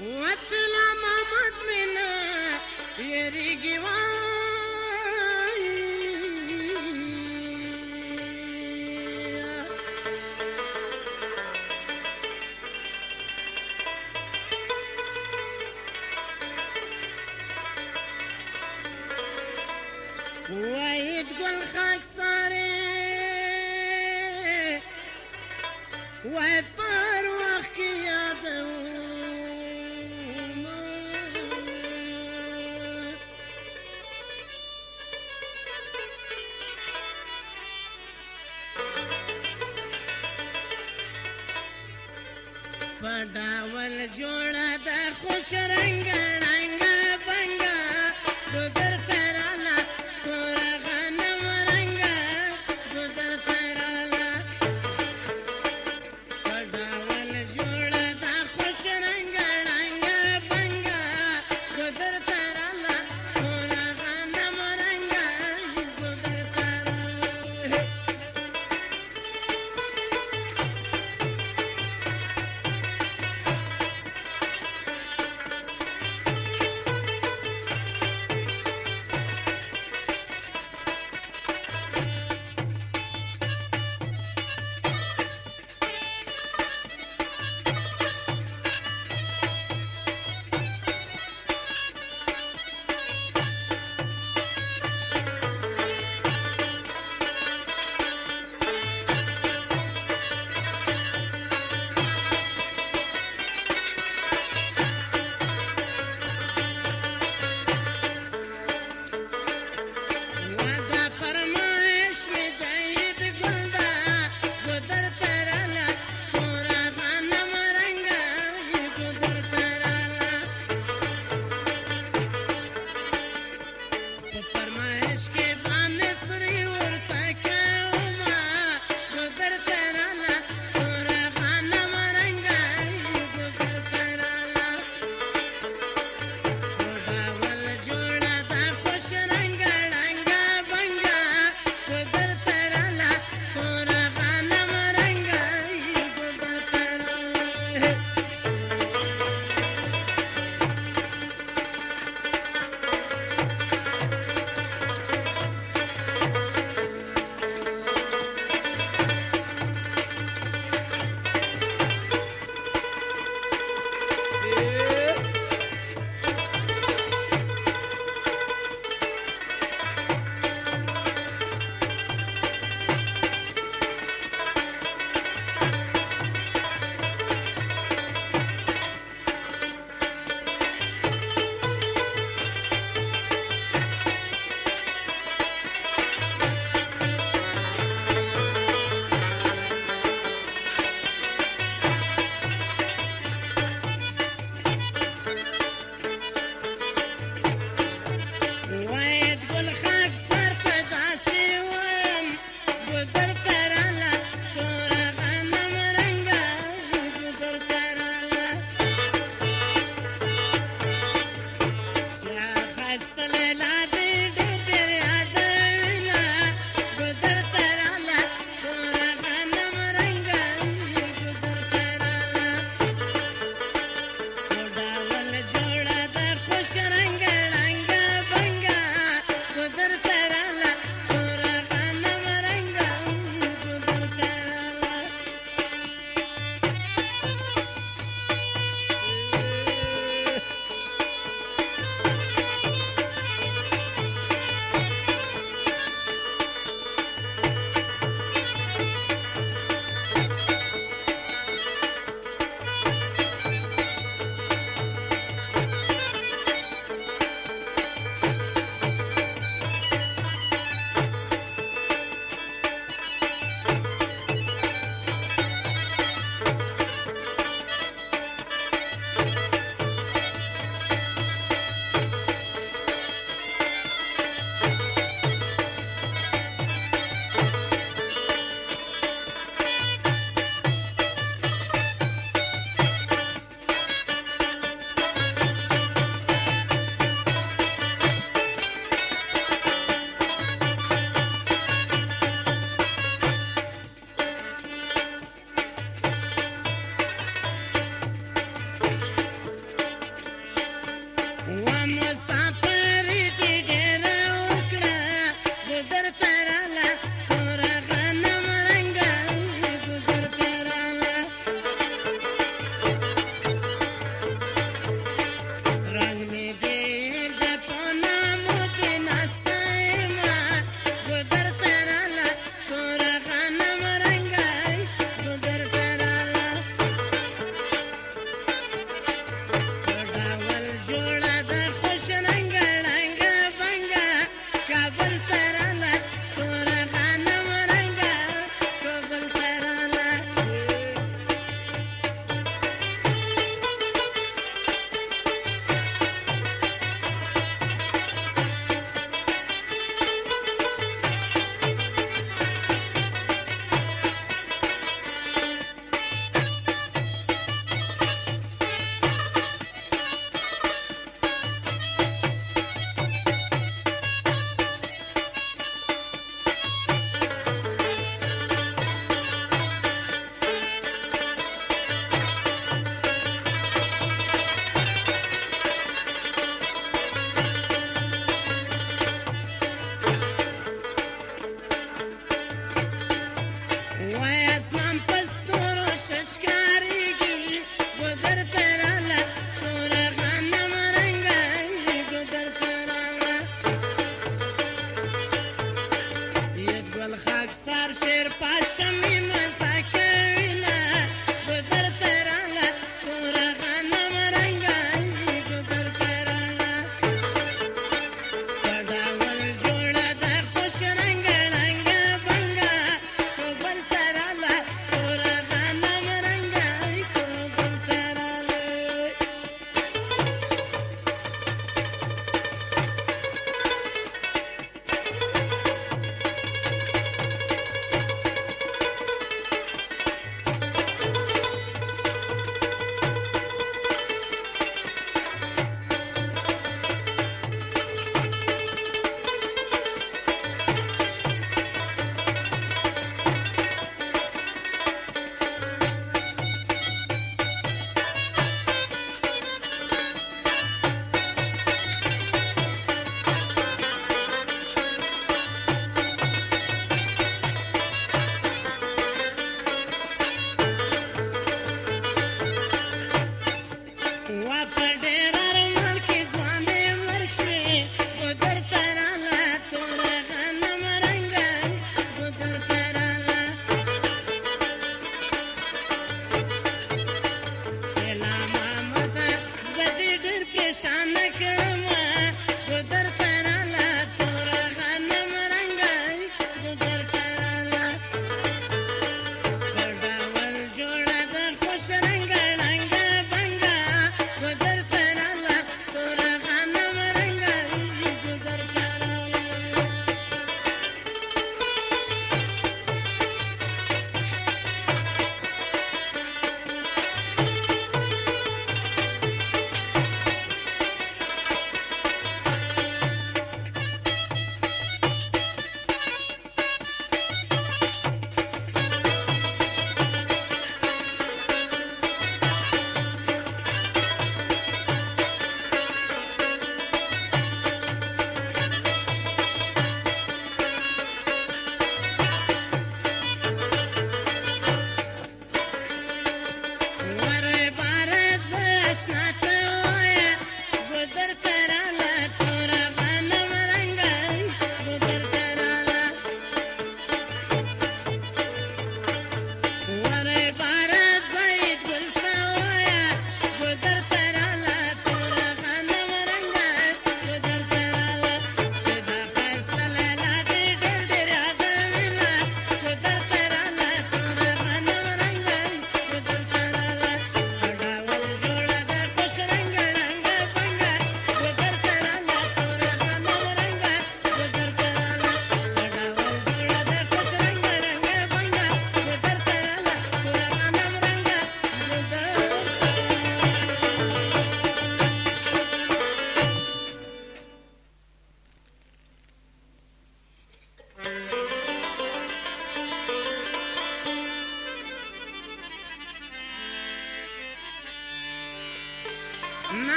واتلم مضمنا يرجي وعلا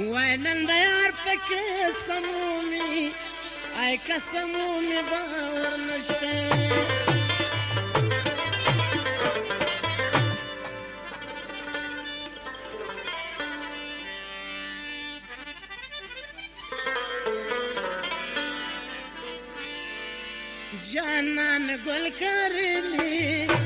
ويننديارتك سمومي اي كسمومي باور نشتي جانان گل کر لی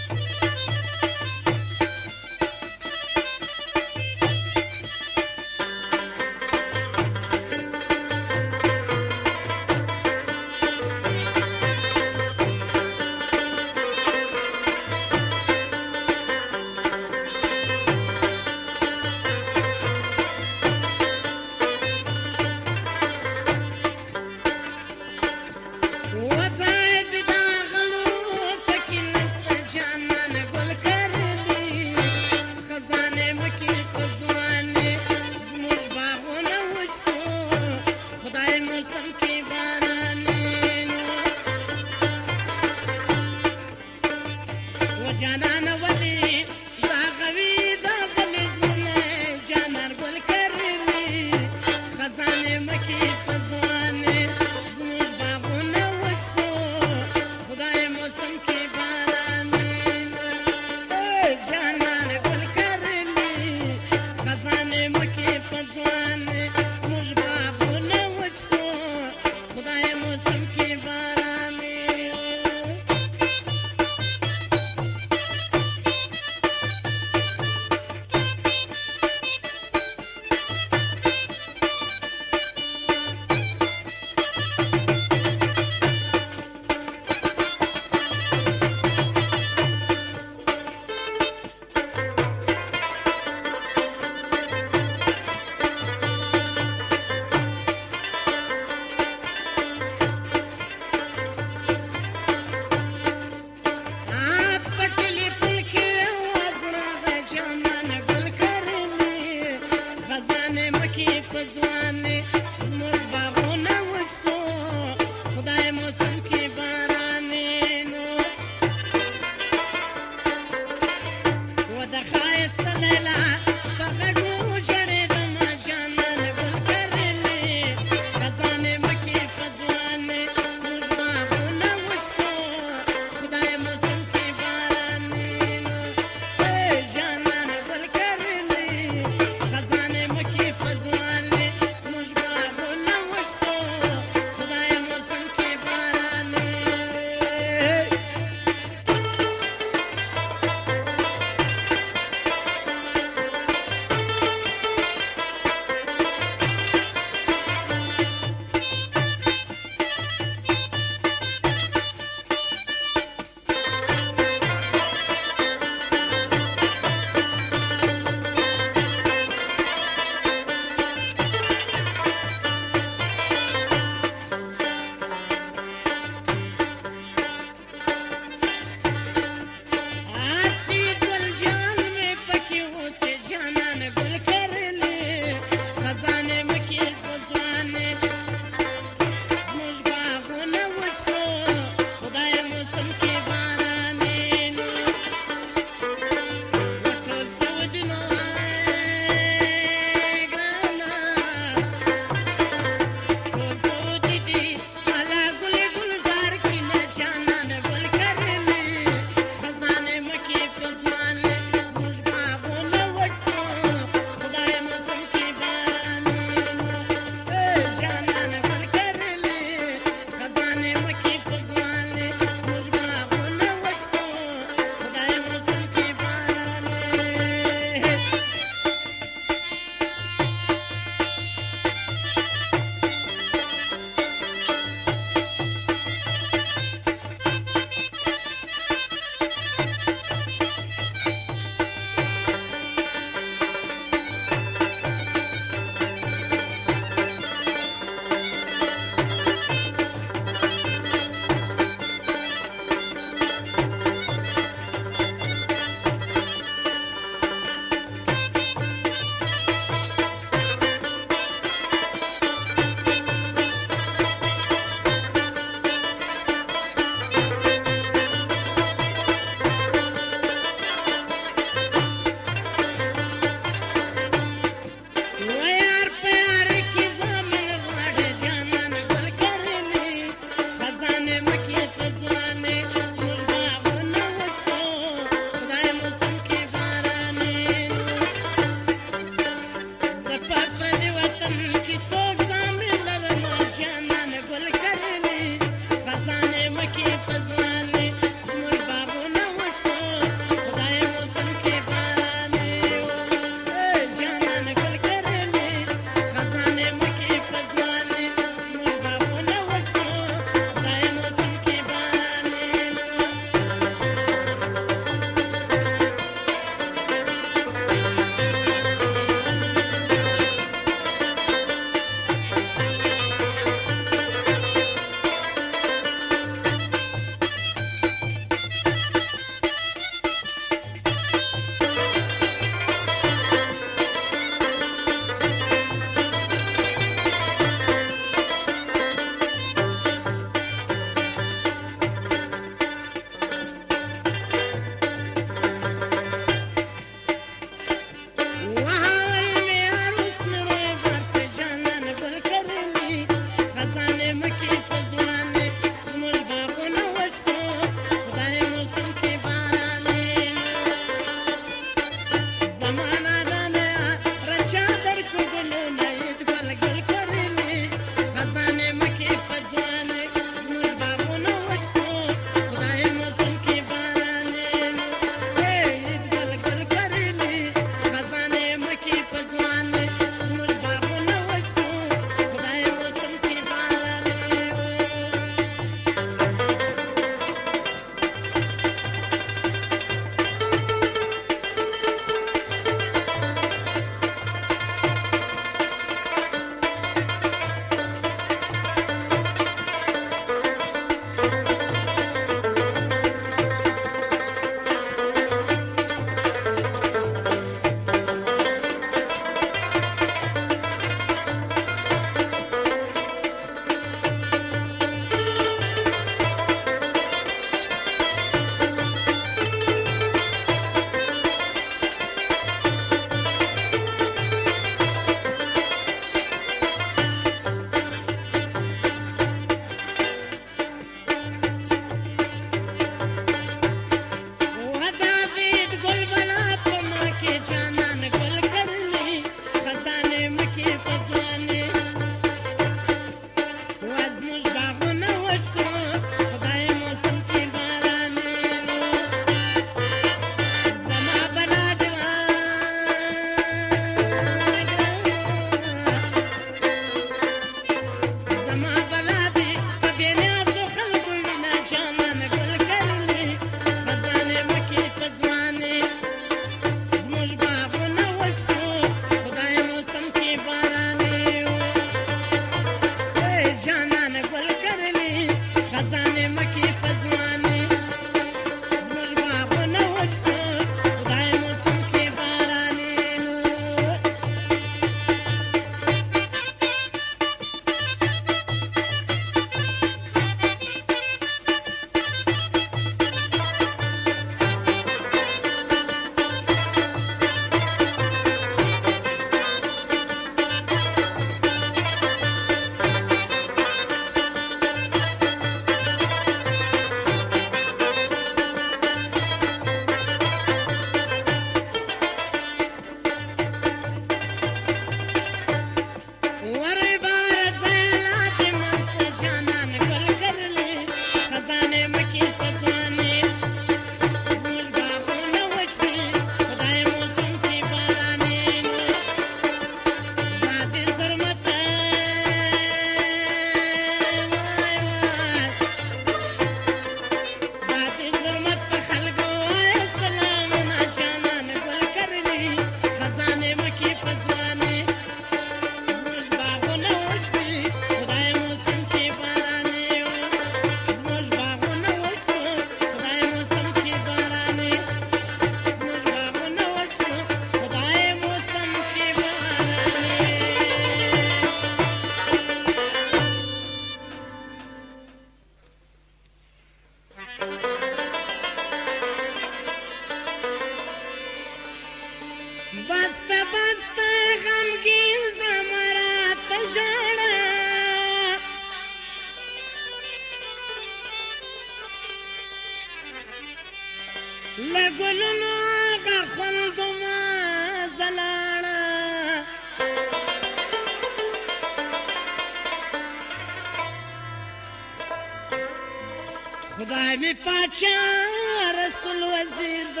چا رسول وزیر د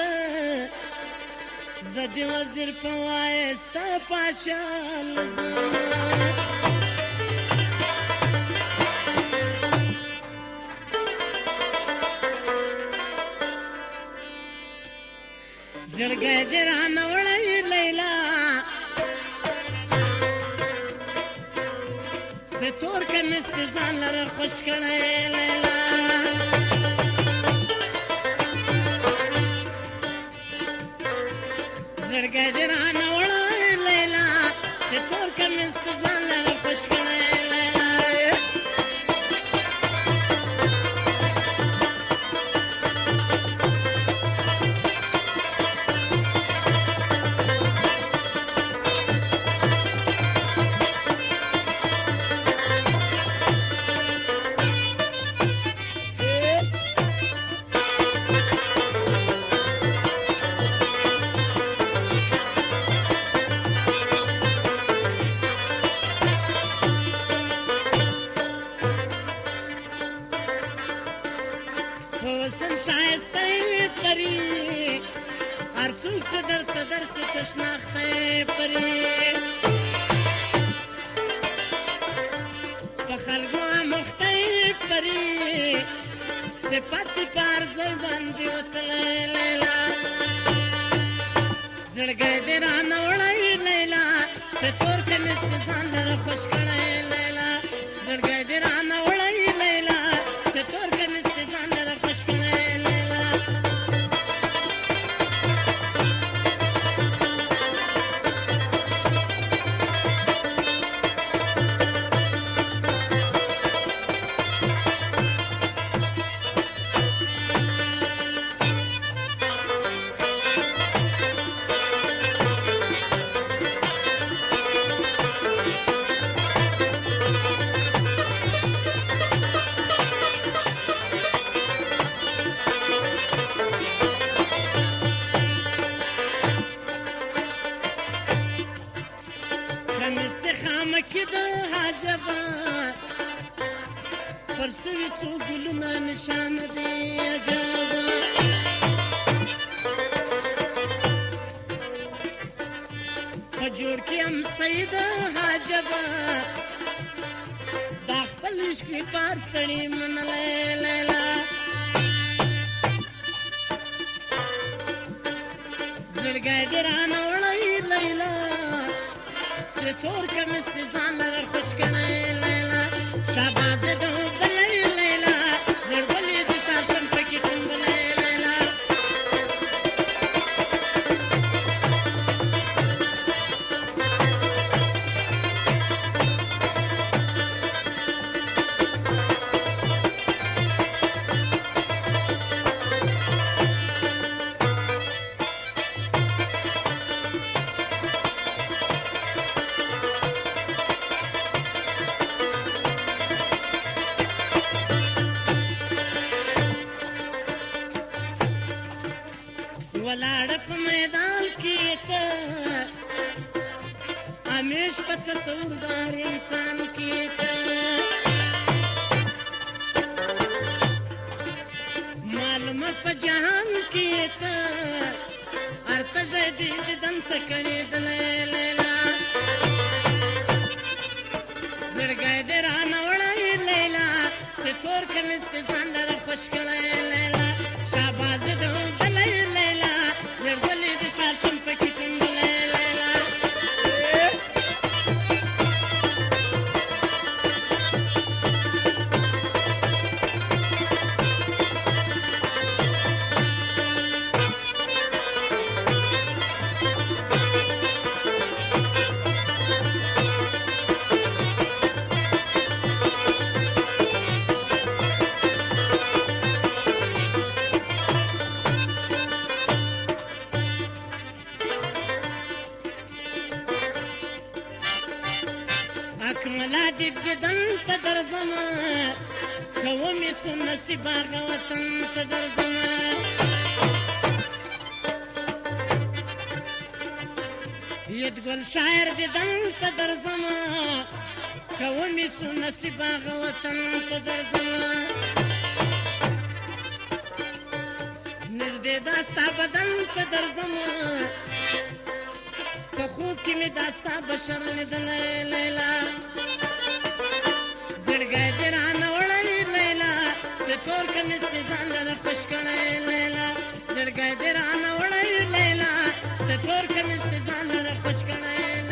زدي وزیر په وایستا پاشا لزم زړګې دې رانه وړې لیلا ستور کې مست ځان لره خوش کړې لیلا زرقة دران ولا ليلة ستورك مستزان زړګې دې رانه وړای لیلا ستور کمې ځان در خوش کړای لیلا سید حاجبا دا خپل شکل پار سړی من لیلا زړګې دې رانه وړي لیلا ستور کمس دې ځان لر خوش کړي لیلا شاباز دوه पजान किए त अर्थ जय दीद दंत करे दले लेला लड़ गए दे राना वड़ा लेला से थोर कमिस ते जानदार पश्कले लेला درځمه یو مې سو نصیب هغه وطن ته درځمه یت ګل شاعر دې دان ته درځمه کو مې سو نصیب هغه وطن ته درځمه نږدې دا ستا بدن ته درځمه په خوب کې مې داستا بشر لیدلې لیلا ګډه رانه وړلې لیلا ستور کمې سپېځان لره پښکړې لیلا زړګې دې رانه وړلې لیلا ستور کمې سپېځان لره پښکړې